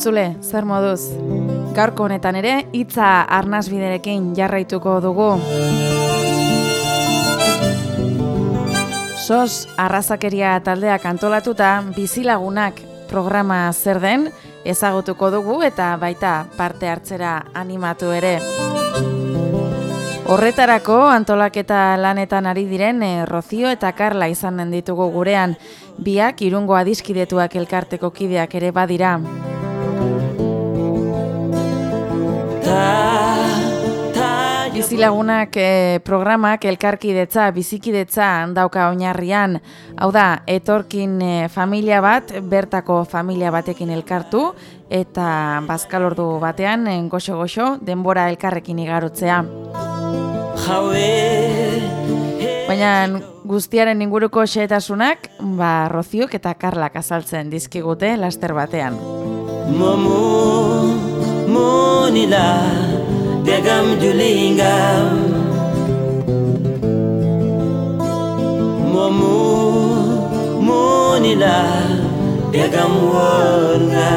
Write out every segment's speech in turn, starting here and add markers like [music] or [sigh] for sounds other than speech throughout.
Entzule, zer moduz? Gaurko honetan ere, hitza arnazbiderekin jarraituko dugu. Sos arrazakeria taldeak antolatuta bizilagunak programa zer den ezagutuko dugu eta baita parte hartzera animatu ere. Horretarako antolaketa lanetan ari diren e, Rozio eta Karla izan den ditugu gurean, biak irungo adiskidetuak elkarteko kideak ere badira. Bizilagunak e, programak elkarkidetza, bizikidetza dauka oinarrian. Hau da, etorkin e, familia bat, bertako familia batekin elkartu, eta bazkalordu batean, goxo-goxo, denbora elkarrekin igarotzea. Baina guztiaren inguruko xeetasunak, ba, Roziok eta Karlak azaltzen dizkigute laster batean. Momo, monila, degam julinga. Momu munila degam wonga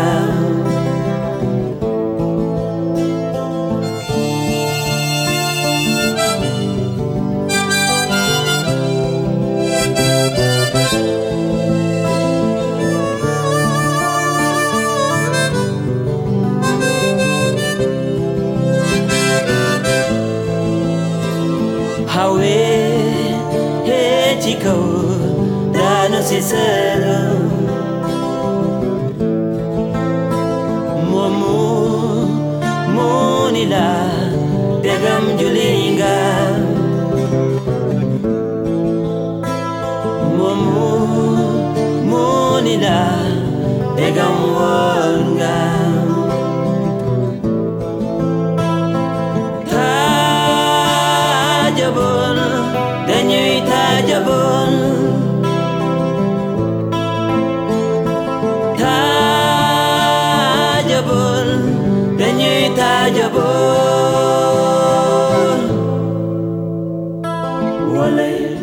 وليل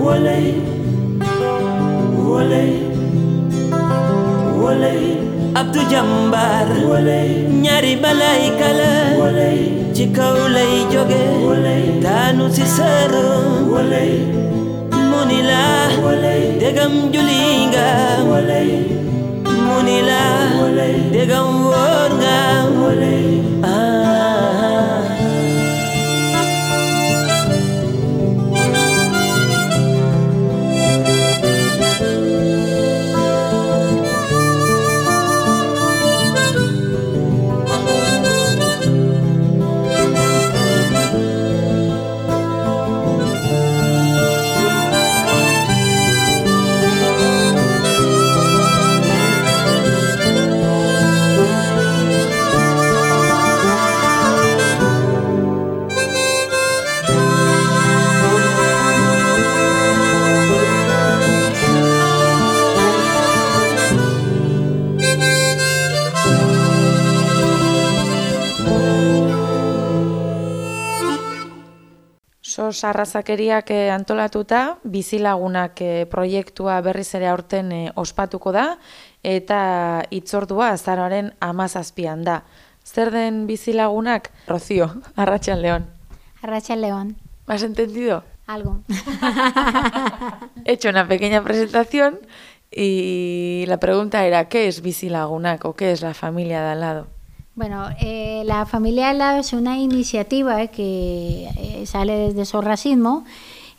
وليل وليل وليل Abdou Jambar ñaari balay kala. Ci kaw lay joge. Daanu ci sëru mu ni la dégam juli nga mu ni la dégam wóor nga Sos arrazakeriak eh, antolatuta, bizilagunak eh, proiektua berriz ere aurten eh, ospatuko da, eta itzordua azaroaren amazazpian da. Zer den bizilagunak? Rocío, Arratxan León. Arratxan León. ¿Has entendido? Algo. [laughs] He hecho una pequeña presentación y la pregunta era, ¿qué es bizilagunak o qué es la familia de al lado? Bueno, eh, la familia al lado es una iniciativa que eh, sale desde Sorracismo,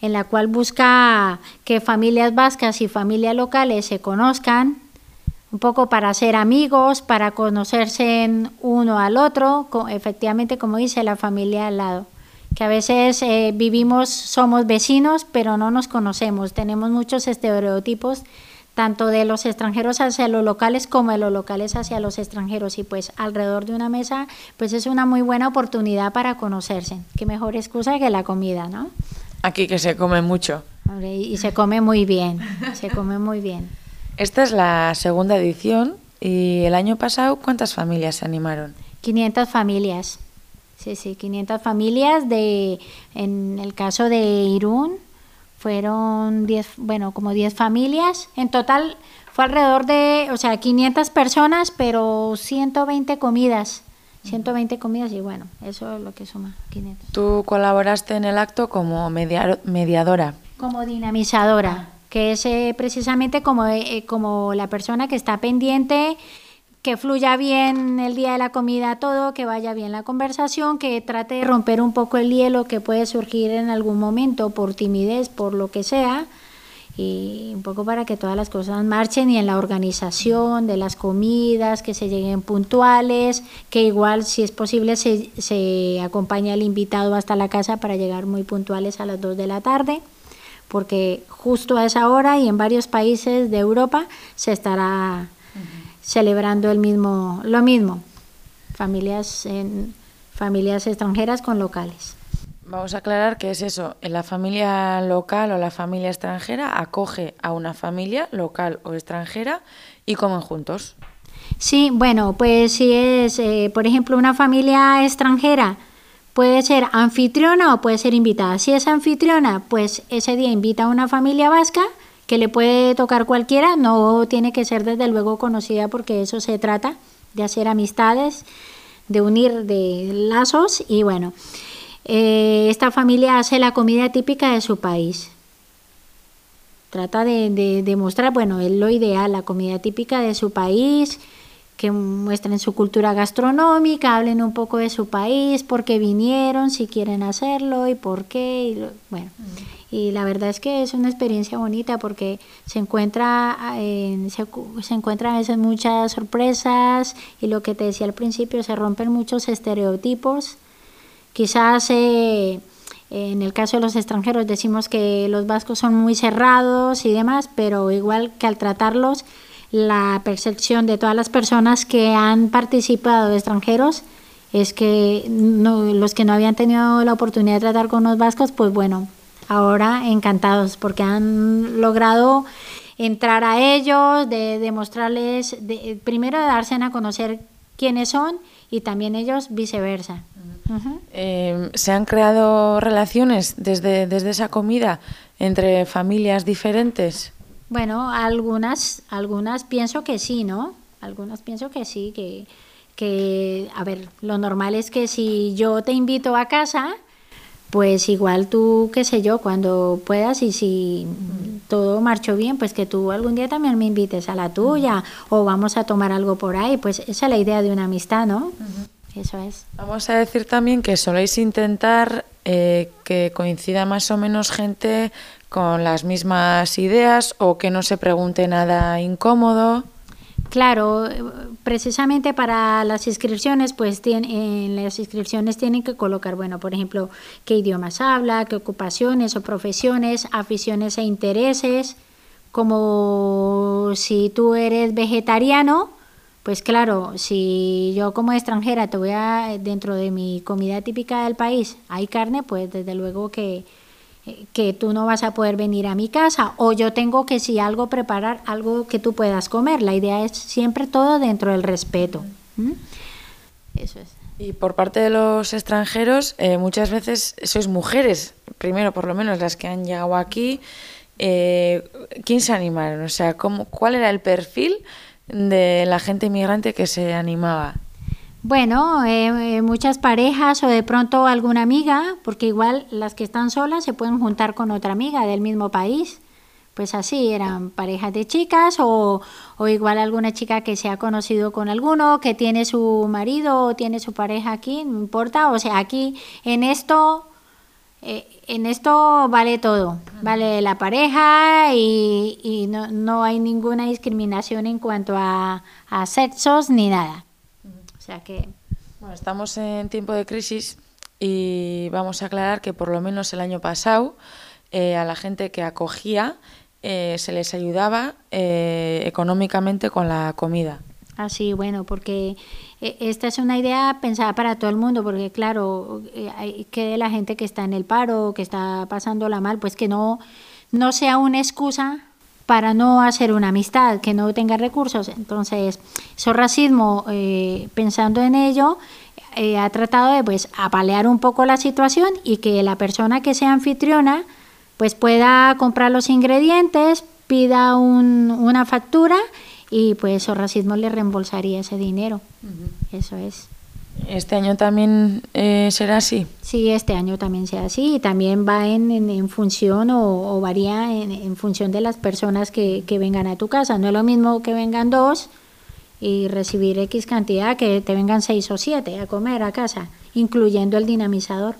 en la cual busca que familias vascas y familias locales se conozcan, un poco para ser amigos, para conocerse uno al otro, efectivamente como dice la familia al lado, que a veces eh, vivimos, somos vecinos, pero no nos conocemos, tenemos muchos estereotipos tanto de los extranjeros hacia los locales como de los locales hacia los extranjeros y pues alrededor de una mesa pues es una muy buena oportunidad para conocerse. Qué mejor excusa que la comida, ¿no? Aquí que se come mucho. Y se come muy bien, se come muy bien. Esta es la segunda edición y el año pasado ¿cuántas familias se animaron? 500 familias. Sí, sí, 500 familias de en el caso de Irún fueron 10, bueno, como 10 familias. En total fue alrededor de, o sea, 500 personas, pero 120 comidas. 120 comidas y bueno, eso es lo que suma 500. Tú colaboraste en el acto como mediadora. Como dinamizadora, que es eh, precisamente como, eh, como la persona que está pendiente que fluya bien el día de la comida todo, que vaya bien la conversación, que trate de romper un poco el hielo que puede surgir en algún momento por timidez, por lo que sea, y un poco para que todas las cosas marchen y en la organización de las comidas, que se lleguen puntuales, que igual si es posible se, se acompañe al invitado hasta la casa para llegar muy puntuales a las 2 de la tarde porque justo a esa hora y en varios países de Europa se estará celebrando el mismo, lo mismo, familias, en, familias extranjeras con locales. Vamos a aclarar que es eso, en la familia local o la familia extranjera acoge a una familia local o extranjera y comen juntos. Sí, bueno, pues si es, eh, por ejemplo, una familia extranjera, puede ser anfitriona o puede ser invitada. Si es anfitriona, pues ese día invita a una familia vasca que le puede tocar cualquiera, no tiene que ser desde luego conocida porque eso se trata de hacer amistades, de unir de lazos y bueno, eh, esta familia hace la comida típica de su país. Trata de, de, de mostrar, bueno, es lo ideal, la comida típica de su país, que muestren su cultura gastronómica, hablen un poco de su país, por qué vinieron, si quieren hacerlo y por qué. Y bueno, y la verdad es que es una experiencia bonita porque se encuentra, en, se, se encuentran a veces muchas sorpresas y lo que te decía al principio, se rompen muchos estereotipos. Quizás eh, en el caso de los extranjeros decimos que los vascos son muy cerrados y demás, pero igual que al tratarlos, la percepción de todas las personas que han participado de extranjeros es que los que no habían tenido la oportunidad de tratar con los vascos, pues bueno, ahora encantados porque han logrado entrar a ellos, de demostrarles, de, primero de darse a conocer quiénes son y también ellos viceversa. Eh, ¿Se han creado relaciones desde, desde esa comida entre familias diferentes? Bueno, algunas, algunas pienso que sí, ¿no? Algunas pienso que sí, que, que, a ver, lo normal es que si yo te invito a casa, pues igual tú, qué sé yo, cuando puedas y si todo marchó bien, pues que tú algún día también me invites a la tuya o vamos a tomar algo por ahí, pues esa es la idea de una amistad, ¿no? Eso es. Vamos a decir también que soléis intentar eh, que coincida más o menos gente con las mismas ideas o que no se pregunte nada incómodo. Claro, precisamente para las inscripciones, pues en las inscripciones tienen que colocar, bueno, por ejemplo, qué idiomas habla, qué ocupaciones o profesiones, aficiones e intereses, como si tú eres vegetariano, pues claro, si yo como extranjera te voy a, dentro de mi comida típica del país, hay carne, pues desde luego que que tú no vas a poder venir a mi casa o yo tengo que si algo preparar algo que tú puedas comer. La idea es siempre todo dentro del respeto. Eso es. Y por parte de los extranjeros, eh, muchas veces sois mujeres, primero por lo menos las que han llegado aquí. Eh, ¿Quién se animaron? O sea, ¿cómo, ¿cuál era el perfil de la gente inmigrante que se animaba? Bueno, eh, eh, muchas parejas o de pronto alguna amiga, porque igual las que están solas se pueden juntar con otra amiga del mismo país. Pues así, eran parejas de chicas o, o igual alguna chica que se ha conocido con alguno, que tiene su marido o tiene su pareja aquí, no importa. O sea, aquí en esto, eh, en esto vale todo. Vale la pareja y, y no, no hay ninguna discriminación en cuanto a, a sexos ni nada sea que... Bueno, estamos en tiempo de crisis y vamos a aclarar que por lo menos el año pasado eh, a la gente que acogía eh, se les ayudaba eh, económicamente con la comida. Así, bueno, porque esta es una idea pensada para todo el mundo, porque claro, hay que la gente que está en el paro, que está pasándola mal, pues que no, no sea una excusa para no hacer una amistad, que no tenga recursos. Entonces, su racismo, eh, pensando en ello, eh, ha tratado de pues apalear un poco la situación y que la persona que sea anfitriona pues pueda comprar los ingredientes, pida un, una factura y pues o racismo le reembolsaría ese dinero. Eso es. ¿Este año también eh, será así? Sí, este año también será así y también va en, en, función o, o varía en, en, función de las personas que, que, vengan a tu casa. No es lo mismo que vengan dos y recibir X cantidad que te vengan seis o siete a comer a casa, incluyendo el dinamizador.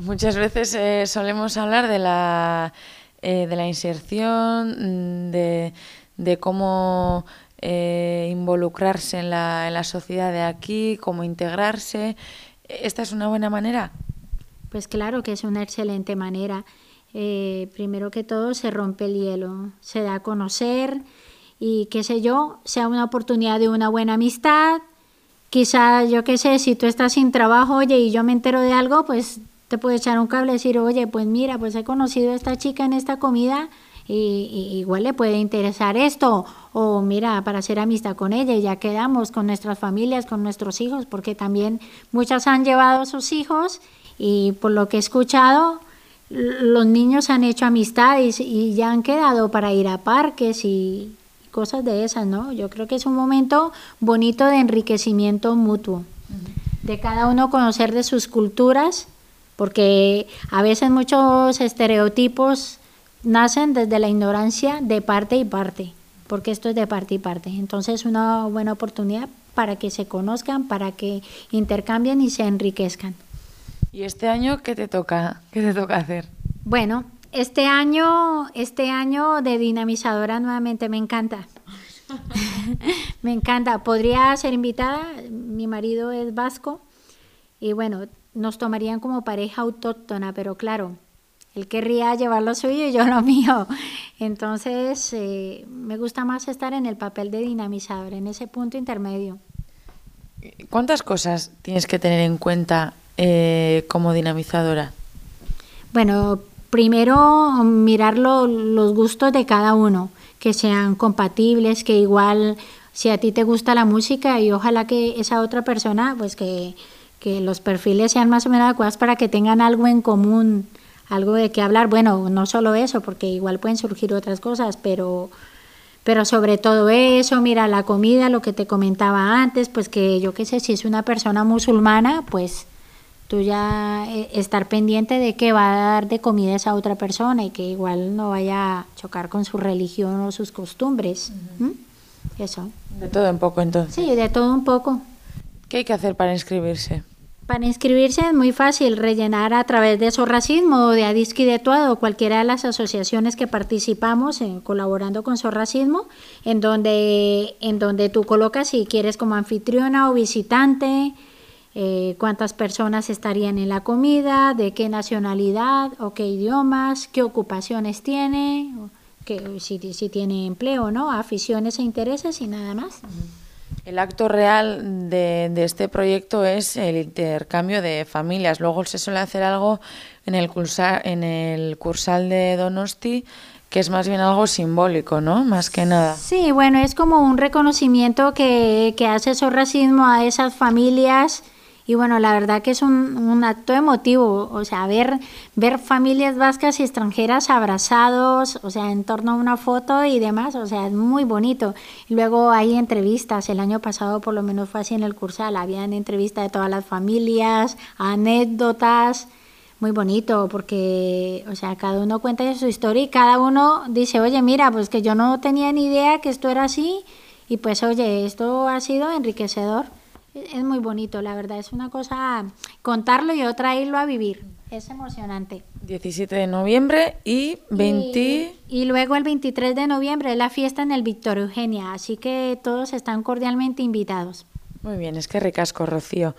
Muchas veces eh, solemos hablar de la, eh, de la inserción, de, de cómo eh, involucrarse en la, en la sociedad de aquí, cómo integrarse. ¿Esta es una buena manera? Pues claro que es una excelente manera. Eh, primero que todo se rompe el hielo, se da a conocer y qué sé yo, sea una oportunidad de una buena amistad. Quizá, yo qué sé, si tú estás sin trabajo, oye, y yo me entero de algo, pues te puedo echar un cable y decir, oye, pues mira, pues he conocido a esta chica en esta comida, y, igual le puede interesar esto o mira para hacer amistad con ella y ya quedamos con nuestras familias con nuestros hijos porque también muchas han llevado a sus hijos y por lo que he escuchado los niños han hecho amistades y ya han quedado para ir a parques y cosas de esas, ¿no? Yo creo que es un momento bonito de enriquecimiento mutuo, de cada uno conocer de sus culturas, porque a veces muchos estereotipos nacen desde la ignorancia de parte y parte, porque esto es de parte y parte. Entonces es una buena oportunidad para que se conozcan, para que intercambien y se enriquezcan. ¿Y este año qué te toca? ¿Qué te toca hacer? Bueno, este año, este año de dinamizadora nuevamente me encanta. [laughs] me encanta. Podría ser invitada, mi marido es vasco y bueno, nos tomarían como pareja autóctona, pero claro, él querría llevar lo suyo y yo [laughs] lo mío. Entonces, eh, me gusta más estar en el papel de dinamizador, en ese punto intermedio. ¿Cuántas cosas tienes que tener en cuenta eh, como dinamizadora? Bueno, primero mirar lo, los gustos de cada uno, que sean compatibles, que igual si a ti te gusta la música y ojalá que esa otra persona, pues que, que los perfiles sean más o menos adecuados para que tengan algo en común algo de qué hablar. Bueno, no solo eso, porque igual pueden surgir otras cosas, pero, pero sobre todo eso, mira, la comida, lo que te comentaba antes, pues que yo qué sé, si es una persona musulmana, pues tú ya eh, estar pendiente de que va a dar de comida a esa otra persona y que igual no vaya a chocar con su religión o sus costumbres. Eso. De todo un poco entonces. Sí, de todo un poco. ¿Qué hay que hacer para inscribirse? Para inscribirse es muy fácil rellenar a través de Sorracismo o de Adisqui de Tuado, cualquiera de las asociaciones que participamos en, colaborando con Sorracismo, en donde, en donde tú colocas si quieres como anfitriona o visitante, eh, cuántas personas estarían en la comida, de qué nacionalidad o qué idiomas, qué ocupaciones tiene, que, si, si tiene empleo, ¿no? aficiones e intereses y nada más. El acto real de, este proyecto es el intercambio de familias. Luego se suele hacer algo en el, cursal de Donosti, que es más bien algo simbólico, ¿no? Más que nada. Sí, bueno, es como un reconocimiento que, que hace racismo a esas familias y bueno, la verdad que es un, un, acto emotivo, o sea, ver, ver familias vascas y extranjeras abrazados, o sea, en torno a una foto y demás, o sea, es muy bonito. Luego hay entrevistas, el año pasado por lo menos fue así en el cursal, habían entrevistas de todas las familias, anécdotas, muy bonito, porque, o sea, cada uno cuenta su historia y cada uno dice, oye, mira, pues que yo no tenía ni idea que esto era así, y pues, oye, esto ha sido enriquecedor. Es muy bonito, la verdad. Es una cosa contarlo y otra irlo a vivir. Es emocionante. 17 de noviembre y 20... Y, y, luego el 23 de noviembre es la fiesta en el Victoria Eugenia, así que todos están cordialmente invitados. Muy bien, es que ricasco, Rocío.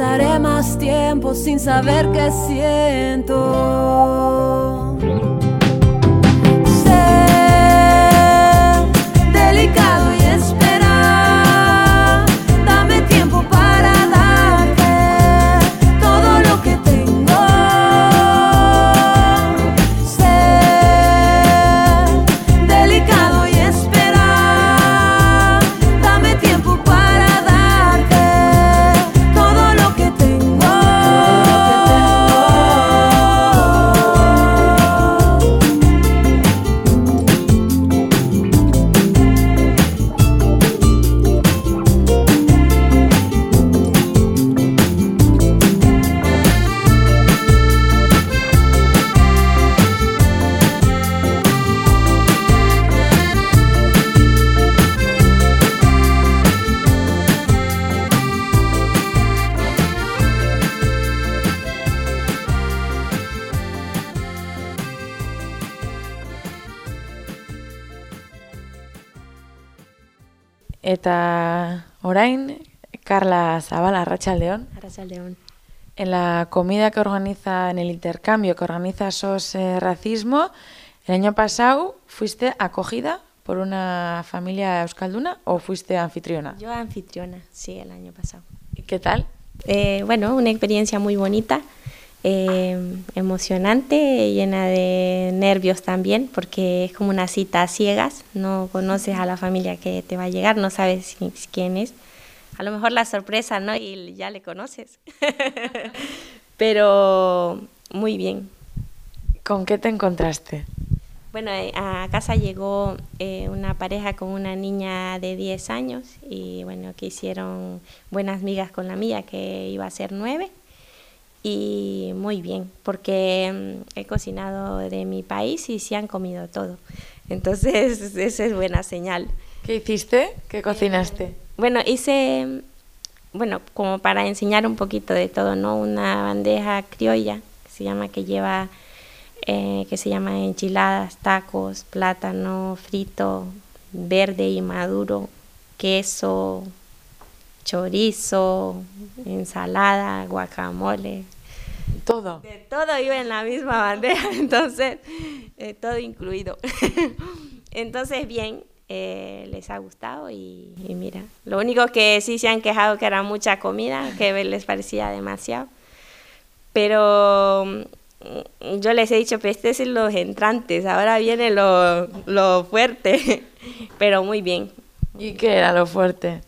Estaré más tiempo sin saber qué siento. Orain, Carla Zabala, Arrachaldeón. Arrachaldeón. En la comida que organiza, en el intercambio que organiza SOS eh, Racismo, el año pasado fuiste acogida por una familia euskalduna o fuiste anfitriona? Yo anfitriona, sí, el año pasado. ¿Y qué tal? Eh, bueno, una experiencia muy bonita. Eh, emocionante, llena de nervios también, porque es como una cita a ciegas, no conoces a la familia que te va a llegar, no sabes quién es. A lo mejor la sorpresa, ¿no? Y ya le conoces. [laughs] Pero muy bien. ¿Con qué te encontraste? Bueno, eh, a casa llegó eh, una pareja con una niña de 10 años y bueno, que hicieron buenas migas con la mía, que iba a ser 9 y muy bien, porque mm, he cocinado de mi país y se han comido todo. Entonces, [laughs] esa es buena señal. ¿Qué hiciste? ¿Qué cocinaste? Eh, bueno, hice, bueno, como para enseñar un poquito de todo, ¿no? Una bandeja criolla, que se llama, que lleva, eh, que se llama enchiladas, tacos, plátano frito, verde y maduro, queso, chorizo, ensalada, guacamole. Todo. De todo iba en la misma bandeja, [laughs] entonces, eh, todo incluido. [laughs] entonces, bien, eh, les ha gustado y, mira, lo único que sí se han quejado que era mucha comida, que les parecía demasiado. Pero mm, yo les he dicho, pues este es los entrantes, ahora viene lo, lo fuerte, [laughs] pero muy bien. ¿Y qué era lo fuerte?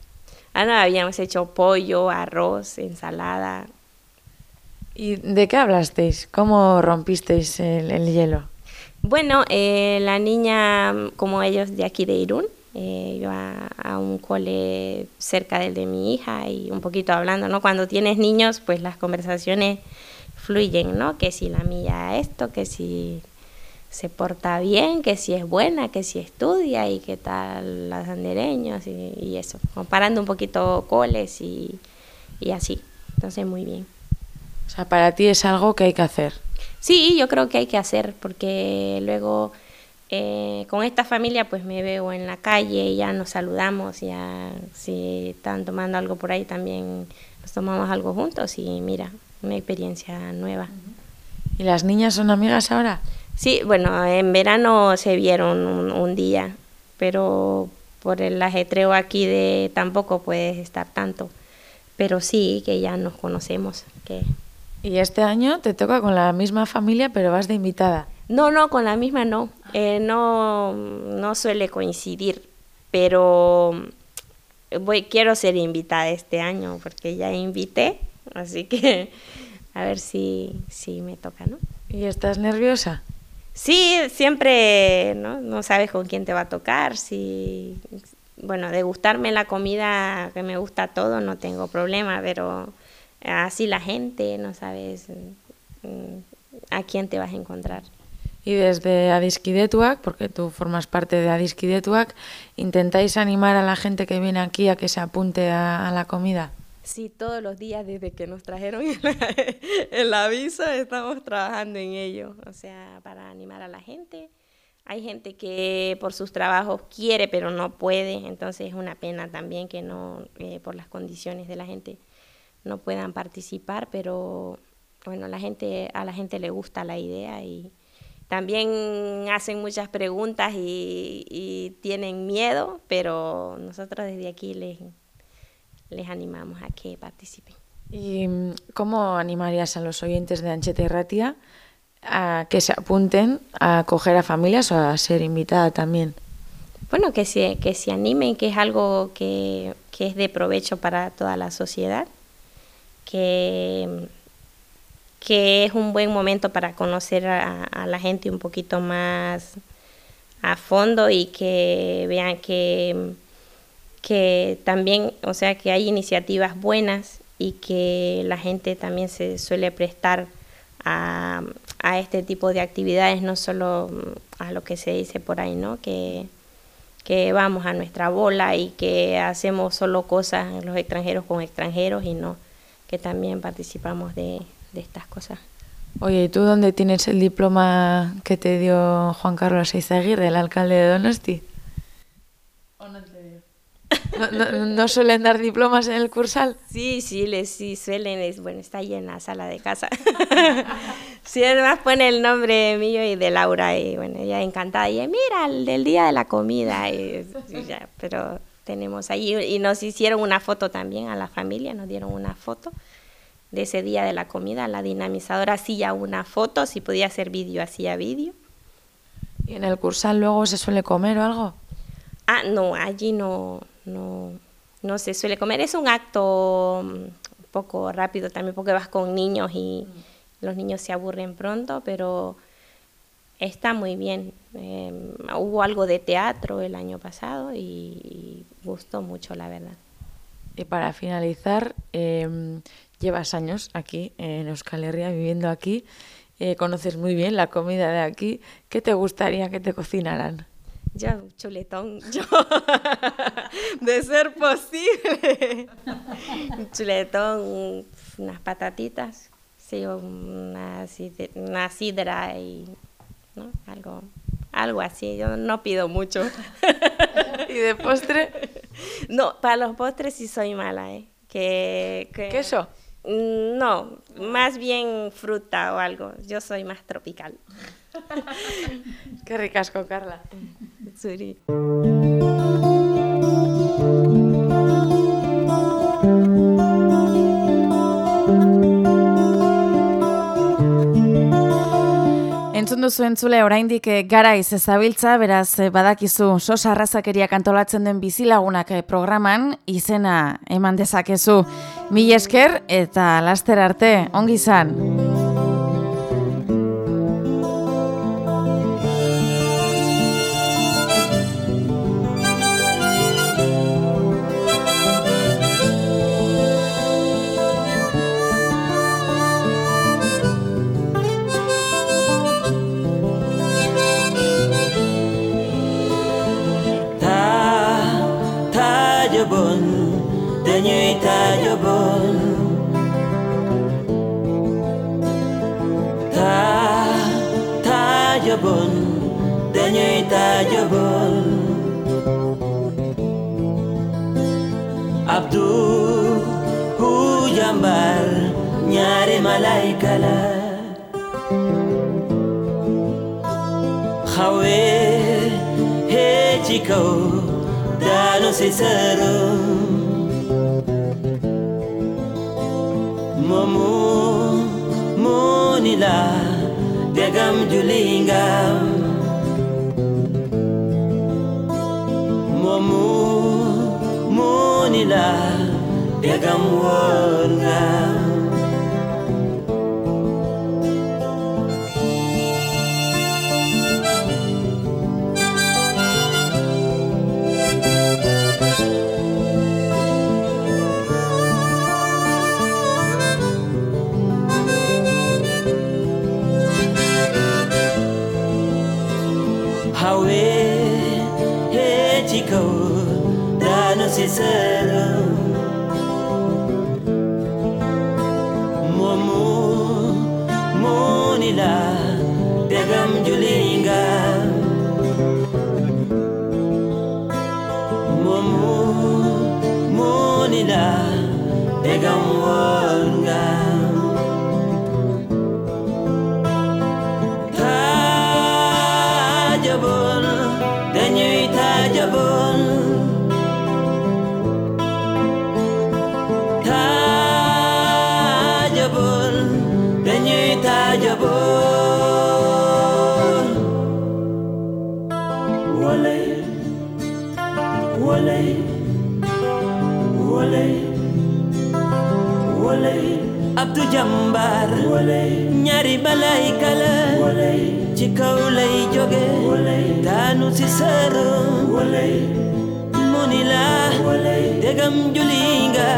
Ah, no, habíamos hecho pollo, arroz, ensalada. ¿Y de qué hablasteis? ¿Cómo rompisteis el, hielo? Bueno, eh, la niña, como ellos de aquí de Irún, eh, iba a un cole cerca del de mi hija y un poquito hablando, ¿no? Cuando tienes niños, pues las conversaciones fluyen, ¿no? Que si la mía esto, que si se porta bien, que si es buena, que si estudia y qué tal las andereños y, eso, comparando un poquito coles y, así. Entonces, muy bien. O sea, para ti es algo que hay que hacer. Sí, yo creo que hay que hacer, porque luego eh, con esta familia pues me veo en la calle, y ya nos saludamos, ya si están tomando algo por ahí también nos tomamos algo juntos y mira, una experiencia nueva. ¿Y las niñas son amigas ahora? Sí, bueno, en verano se vieron un, día, pero por el ajetreo aquí de tampoco puedes estar tanto. Pero sí, que ya nos conocemos. Que... ¿Y este año te toca con la misma familia, pero vas de invitada? No, no, con la misma no. Eh, no, no suele coincidir, pero voy, quiero ser invitada este año porque ya invité, así que [laughs] a ver si, si me toca, ¿no? ¿Y estás nerviosa? Sí, siempre, ¿no? No sabes con quién te va a tocar, si, bueno, de gustarme la comida, que me gusta todo, no tengo problema, pero así la gente, no sabes mm, a quién te vas a encontrar. Y desde Adiskidetuac, porque tú formas parte de Adiskidetuac, ¿intentáis animar a la gente que viene aquí a que se apunte a la comida? Sí, todos los días desde que nos trajeron [laughs] el, aviso estamos trabajando en ello, o sea, para animar a la gente. Hay gente que por sus trabajos quiere pero no puede, entonces es una pena también que no, eh, por las condiciones de la gente. no puedan participar, pero bueno, la gente, a la gente le gusta la idea y también hacen muchas preguntas y, tienen miedo, pero nosotros desde aquí les, les animamos a que participen. ¿Y mm, cómo animarías a los oyentes de Ancheta y Ratia a que se apunten a acoger a familias o a ser invitada también? Bueno, que se, que se animen, que es algo que, que es de provecho para toda la sociedad, que que es un buen momento para conocer a, la gente un poquito más a fondo y que vean que, que también, o sea, que hay iniciativas buenas y que la gente también se suele prestar a, a este tipo de actividades, no solo a lo que se dice por ahí, ¿no? Que, que vamos a nuestra bola y que hacemos solo cosas los extranjeros con extranjeros y no, que también participamos de, de estas cosas. Oye, ¿y tú dónde tienes el diploma que te dio Juan Carlos Eizaguirre, el alcalde de Donosti? ¿O no dio? ¿No, suelen dar diplomas en el cursal? Sí, sí, les, sí suelen, es, bueno, está ahí en la sala de casa. [laughs] sí, además pone el nombre mío y de Laura, y bueno, ella encantada, y mira, el del día de la comida, y, ya, pero tenemos ahí, y nos hicieron una foto también a la familia, nos dieron una foto de ese día de la comida. La dinamizadora hacía una foto, si podía hacer vídeo, hacía vídeo. ¿Y en el cursal luego se suele comer o algo? Ah, no, allí no, no, no se suele comer. Es un acto mm, un poco rápido también porque vas con niños y los niños se aburren pronto, pero está muy bien. Em, hubo algo de teatro el año pasado y, gustó mucho, la verdad. Y para finalizar, eh, llevas años aquí en Euskal Herria, viviendo aquí, eh, conoces muy bien la comida de aquí. ¿Qué te gustaría que te cocinaran? Yo, chuletón, [laughs] yo, de ser posible. [laughs] chuletón, unas patatitas, sí, una, una sidra y ¿no? algo, algo así. Yo no pido mucho. [laughs] ¿Y de postre? No, para los postres sí soy mala, ¿eh? Que, que... ¿Queso? Mm, no, más bien fruta o algo. Yo soy más tropical. Qué ricasco, Carla. Entzun duzu entzule oraindik eh, garaiz ezabiltza, beraz eh, badakizu sos arrazakeriak antolatzen den bizilagunak eh, programan izena eman dezakezu. Mil esker eta laster arte, ongi izan. dano sincero. Momu munila degam julingam. Momu munila degam wongam. sincera. Momu munila begam julinga. Momu munila begam wa. jàmbaar ñaari balaay kala. Ci kaw lay jóge daanu si sër mu ni la degam juli nga